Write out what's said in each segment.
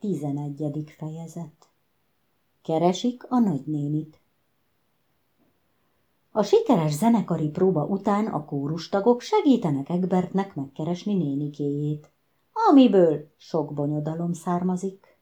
Tizenegyedik fejezet Keresik a nagynénit A sikeres zenekari próba után a kórustagok segítenek Egbertnek megkeresni nénikéjét, amiből sok bonyodalom származik.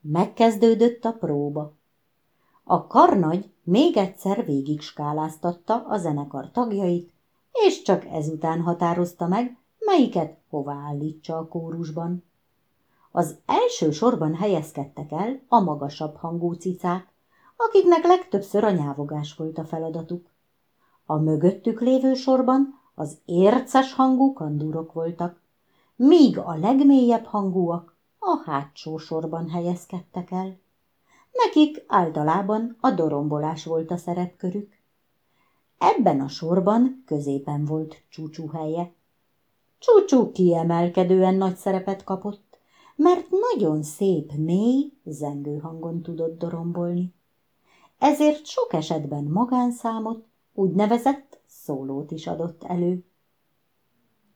Megkezdődött a próba. A karnagy még egyszer végig skáláztatta a zenekar tagjait, és csak ezután határozta meg, melyiket hova állítsa a kórusban. Az első sorban helyezkedtek el a magasabb hangú cicák, akiknek legtöbbször a nyávogás volt a feladatuk. A mögöttük lévő sorban az érces hangú kandúrok voltak, míg a legmélyebb hangúak a hátsó sorban helyezkedtek el. Nekik általában a dorombolás volt a szerepkörük. Ebben a sorban középen volt csúcsú helye. Csúcsú kiemelkedően nagy szerepet kapott, mert nagyon szép, mély, zengő hangon tudott dorombolni. Ezért sok esetben magánszámot, úgynevezett szólót is adott elő.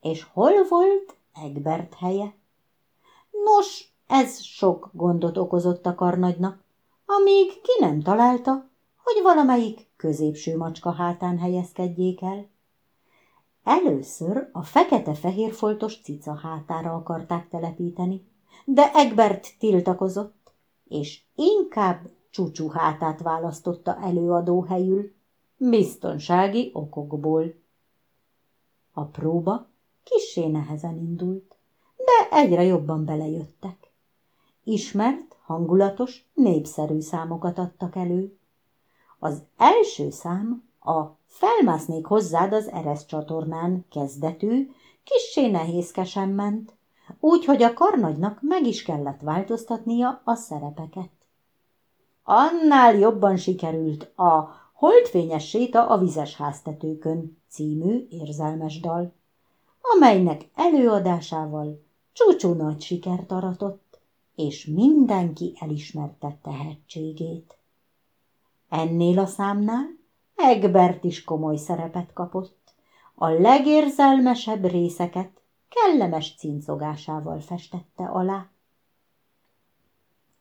És hol volt Egbert helye? Nos, ez sok gondot okozott a karnagynak, amíg ki nem találta, hogy valamelyik középső macska hátán helyezkedjék el. Először a fekete-fehér foltos cica hátára akarták telepíteni, de Egbert tiltakozott, és inkább csúcsú hátát választotta előadó helyül, biztonsági okokból. A próba kissé nehezen indult, de egyre jobban belejöttek. Ismert, hangulatos, népszerű számokat adtak elő. Az első szám a Felmásznék hozzád az Eresz csatornán kezdetű, kissé nehézkesen ment, úgy, hogy a karnagynak meg is kellett változtatnia a szerepeket. Annál jobban sikerült a Holdfényes séta a vizes háztetőkön című érzelmes dal, amelynek előadásával csúcsú nagy sikert aratott, és mindenki elismerte tehetségét. Ennél a számnál Egbert is komoly szerepet kapott. A legérzelmesebb részeket kellemes cincogásával festette alá.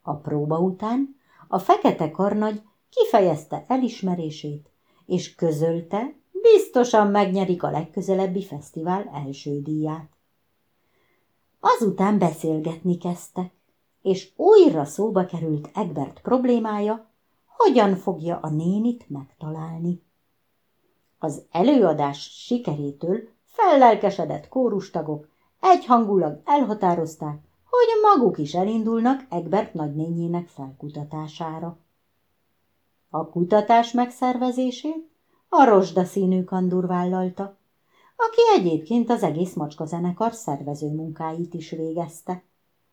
A próba után a fekete karnagy kifejezte elismerését, és közölte, biztosan megnyerik a legközelebbi fesztivál első díját. Azután beszélgetni kezdtek, és újra szóba került Egbert problémája, hogyan fogja a nénit megtalálni. Az előadás sikerétől fellelkesedett kórustagok egyhangulag elhatározták, hogy maguk is elindulnak Egbert nagynényének felkutatására. A kutatás megszervezését a rozsda színű kandúr vállalta, aki egyébként az egész macskazenekar szervező munkáit is végezte.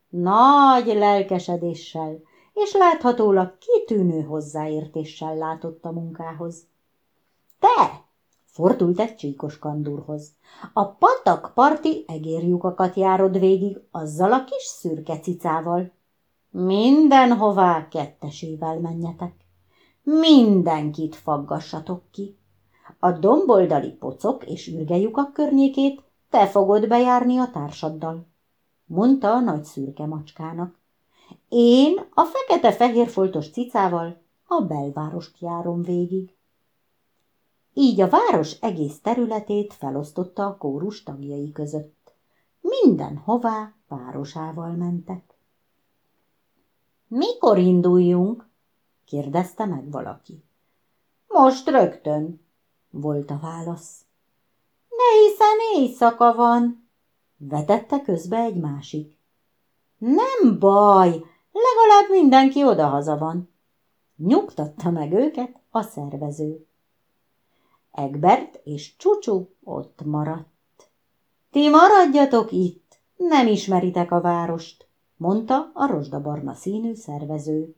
Nagy lelkesedéssel és láthatólag kitűnő hozzáértéssel látott a munkához. Te! Fordult egy csíkos kandúrhoz. A patak parti egérjukakat járod végig azzal a kis szürke cicával. Mindenhová kettesével menjetek. Mindenkit faggassatok ki. A domboldali pocok és ürgejukak környékét te fogod bejárni a társaddal, mondta a nagy szürke macskának. Én a fekete-fehér foltos cicával a belvárost járom végig. Így a város egész területét felosztotta a kórus tagjai között. Mindenhová városával mentek. Mikor induljunk? kérdezte meg valaki. Most rögtön, volt a válasz. Ne hiszen éjszaka van, vetette közbe egy másik. Nem baj, legalább mindenki odahaza van. Nyugtatta meg őket a szervező. Egbert és Csucsu ott maradt. Ti maradjatok itt, nem ismeritek a várost, mondta a rozsdabarna színű szervező.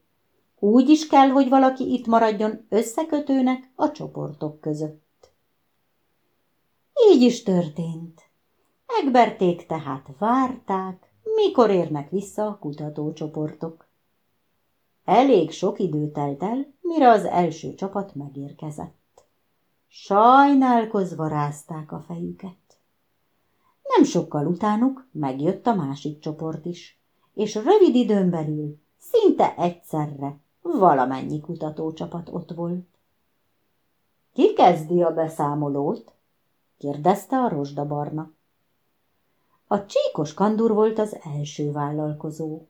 Úgy is kell, hogy valaki itt maradjon összekötőnek a csoportok között. Így is történt. Egberték tehát várták, mikor érnek vissza a kutatócsoportok. Elég sok idő telt el, mire az első csapat megérkezett. Sajnálkozva rázták a fejüket. Nem sokkal utánuk megjött a másik csoport is, és rövid időn belül, szinte egyszerre valamennyi kutatócsapat ott volt. Ki kezdi a beszámolót? kérdezte a rozsdabarna. A csíkos kandur volt az első vállalkozó.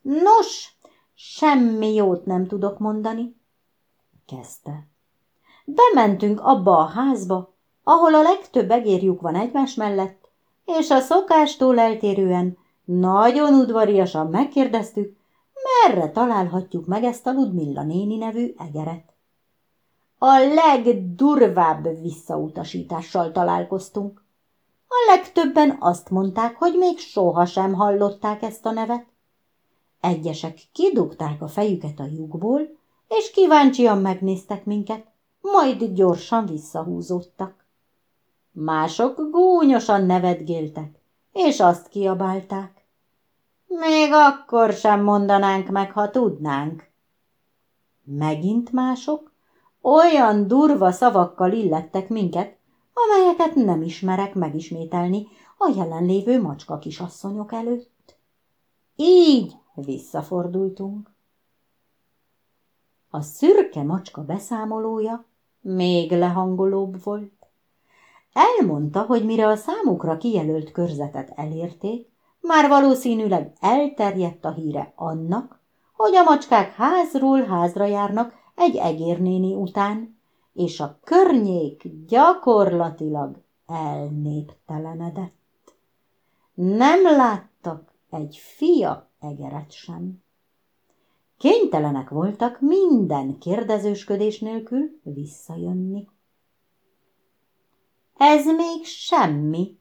Nos, semmi jót nem tudok mondani, kezdte. Bementünk abba a házba, ahol a legtöbb egérjuk van egymás mellett, és a szokástól eltérően nagyon udvariasan megkérdeztük, merre találhatjuk meg ezt a Ludmilla néni nevű egeret. A legdurvább visszautasítással találkoztunk. A legtöbben azt mondták, hogy még sohasem hallották ezt a nevet. Egyesek kidugták a fejüket a lyukból, és kíváncsian megnéztek minket, majd gyorsan visszahúzódtak. Mások gúnyosan nevetgéltek, és azt kiabálták. Még akkor sem mondanánk meg, ha tudnánk. Megint mások olyan durva szavakkal illettek minket, amelyeket nem ismerek megismételni a jelenlévő macska kisasszonyok előtt. Így visszafordultunk. A szürke macska beszámolója még lehangolóbb volt. Elmondta, hogy mire a számukra kijelölt körzetet elérték, már valószínűleg elterjedt a híre annak, hogy a macskák házról házra járnak egy egérnéni után, és a környék gyakorlatilag elnéptelenedett. Nem láttak egy fia egeret sem. Kénytelenek voltak minden kérdezősködés nélkül visszajönni. Ez még semmi,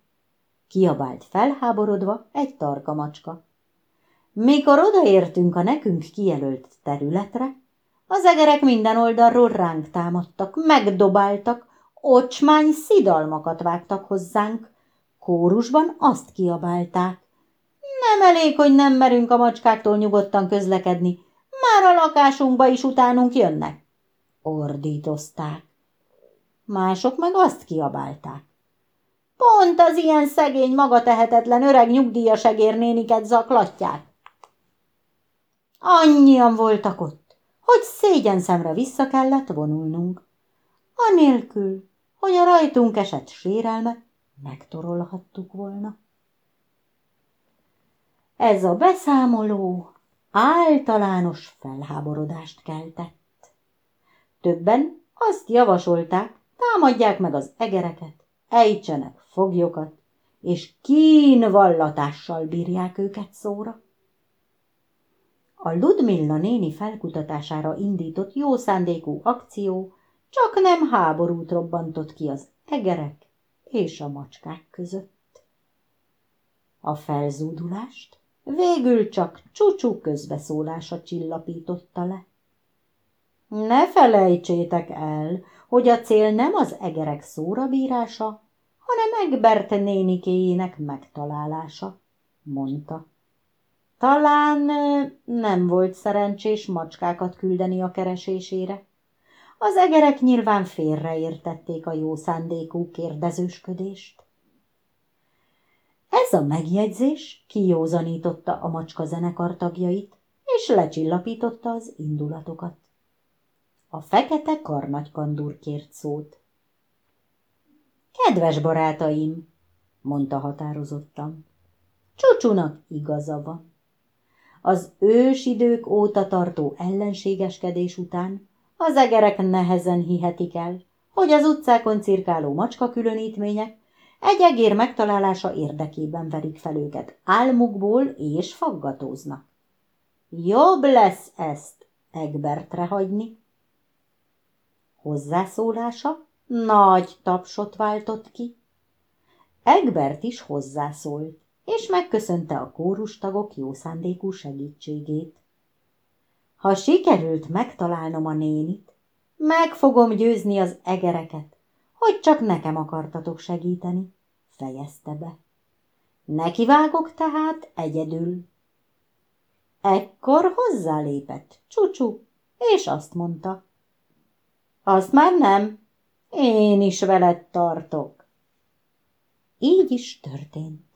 kiabált felháborodva egy tarka macska. Mikor odaértünk a nekünk kijelölt területre, az egerek minden oldalról ránk támadtak, megdobáltak, ocsmány szidalmakat vágtak hozzánk. Kórusban azt kiabálták. Nem elég, hogy nem merünk a macskáktól nyugodtan közlekedni, már a lakásunkba is utánunk jönnek. Ordítozták. Mások meg azt kiabálták. Pont az ilyen szegény, magatehetetlen öreg nyugdíjas egérnéniket zaklatják. Annyian voltak ott, hogy szégyen szemre vissza kellett vonulnunk. Anélkül, hogy a rajtunk esett sérelmet megtorolhattuk volna. Ez a beszámoló általános felháborodást keltett. Többen azt javasolták, támadják meg az egereket, ejtsenek foglyokat, és kínvallatással bírják őket szóra. A Ludmilla néni felkutatására indított jó szándékú akció csak nem háborút robbantott ki az egerek és a macskák között. A felzúdulást végül csak csúcsú közbeszólása csillapította le. Ne felejtsétek el, hogy a cél nem az egerek szórabírása, hanem Egbert nénikéjének megtalálása, mondta. Talán nem volt szerencsés macskákat küldeni a keresésére. Az egerek nyilván félreértették a jó szándékú kérdezősködést. Ez a megjegyzés kijózanította a macska zenekar tagjait, és lecsillapította az indulatokat. A fekete karnagykandúr kért szót. Kedves barátaim, mondta határozottan, Csucsunak igaza van. Az ősidők óta tartó ellenségeskedés után az egerek nehezen hihetik el, hogy az utcákon cirkáló macska különítmények egy egér megtalálása érdekében verik fel őket álmukból és faggatóznak. Jobb lesz ezt Egbertre hagyni. Hozzászólása nagy tapsot váltott ki. Egbert is hozzászólt, és megköszönte a kórustagok jó szándékú segítségét. Ha sikerült megtalálnom a nénit, meg fogom győzni az egereket, hogy csak nekem akartatok segíteni, fejezte be. Nekivágok tehát egyedül. Ekkor hozzálépett Csucsu, és azt mondta. Azt már nem, én is veled tartok. Így is történt.